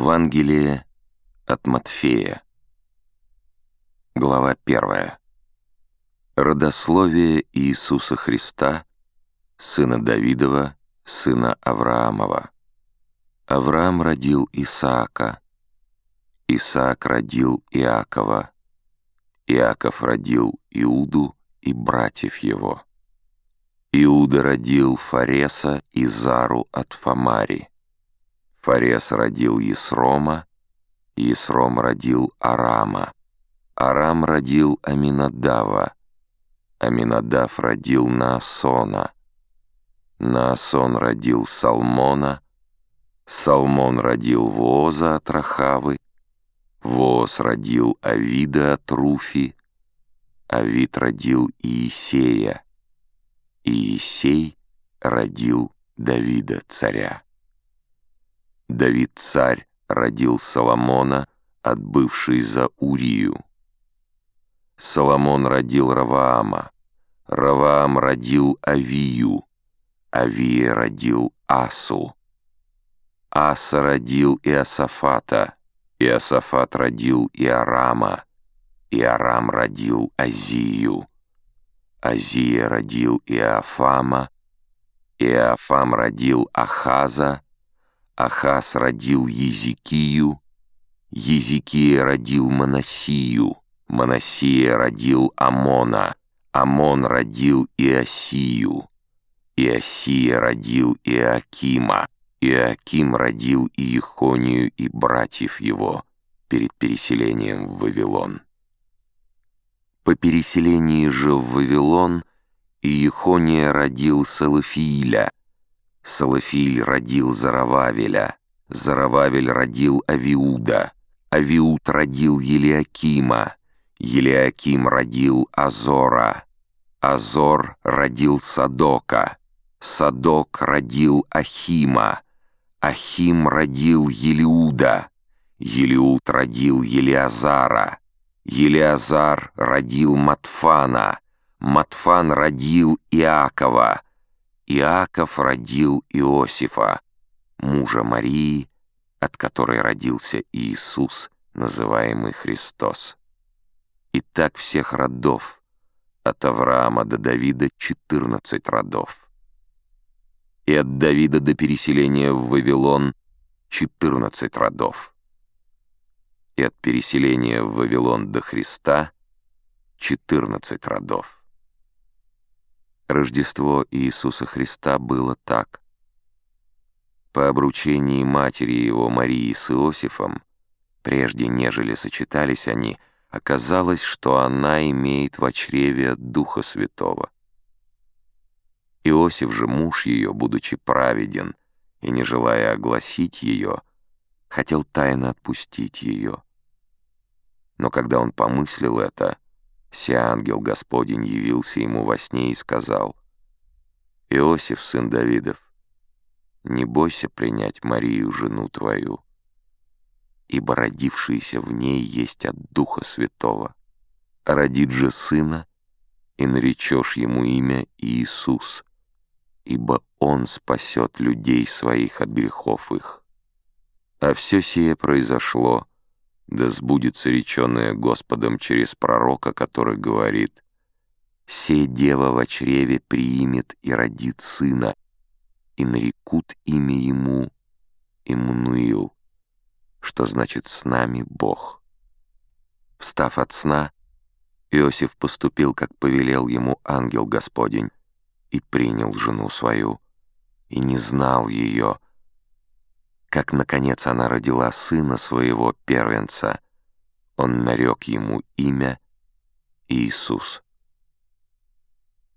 Евангелие от Матфея. Глава 1. Родословие Иисуса Христа, сына Давидова, сына Авраамова. Авраам родил Исаака, Исаак родил Иакова, Иаков родил Иуду и братьев его. Иуда родил Фареса и Зару от Фамари. Фарес родил Есрома, Есром родил Арама, Арам родил Аминадава, Аминадав родил Наасона, Наасон родил Салмона, Салмон родил Вооза от Рахавы, Вооз родил Авида от Руфи, Авид родил Иисея, Иисей родил Давида царя. Давид царь родил Соломона, отбывший за Урию. Соломон родил Раваама, Раваам родил Авию, Авия родил Асу. Аса родил Иосафата, Иосафат родил Иорама, Иорам родил Азию. Азия родил Иофама, Иофам родил Ахаза, Ахаз родил Езекию, Езекия родил Манасию, Манасия родил Амона, Амон родил Иосию, Иосия родил Иакима, Иаким родил Иехонию и братьев его перед переселением в Вавилон. По переселении же в Вавилон Иехония родил Салафииля, Салафиль родил Зарававеля, Зарававель родил Авиуда, Авиуд родил Елиакима, Елиаким родил Азора, Азор родил Садока, Садок родил Ахима, Ахим родил Елиуда, Елиуд родил Елиазара, Елиазар родил Матфана, Матфан родил Иакова, Иаков родил Иосифа, мужа Марии, от которой родился Иисус, называемый Христос. И так всех родов, от Авраама до Давида 14 родов. И от Давида до переселения в Вавилон 14 родов. И от переселения в Вавилон до Христа 14 родов. Рождество Иисуса Христа было так. По обручении матери его Марии с Иосифом, прежде нежели сочетались они, оказалось, что она имеет в чреве Духа Святого. Иосиф же, муж ее, будучи праведен и не желая огласить ее, хотел тайно отпустить ее. Но когда он помыслил это, Се ангел Господень явился ему во сне и сказал, «Иосиф, сын Давидов, не бойся принять Марию, жену твою, ибо родившийся в ней есть от Духа Святого. Родит же сына, и наречешь ему имя Иисус, ибо он спасет людей своих от грехов их. А все сие произошло, да сбудется реченное Господом через пророка, который говорит, «Се дева в чреве приимет и родит сына, и нарекут имя ему Иммануил, что значит «с нами Бог». Встав от сна, Иосиф поступил, как повелел ему ангел Господень, и принял жену свою, и не знал ее, как, наконец, она родила сына своего первенца, он нарек ему имя Иисус.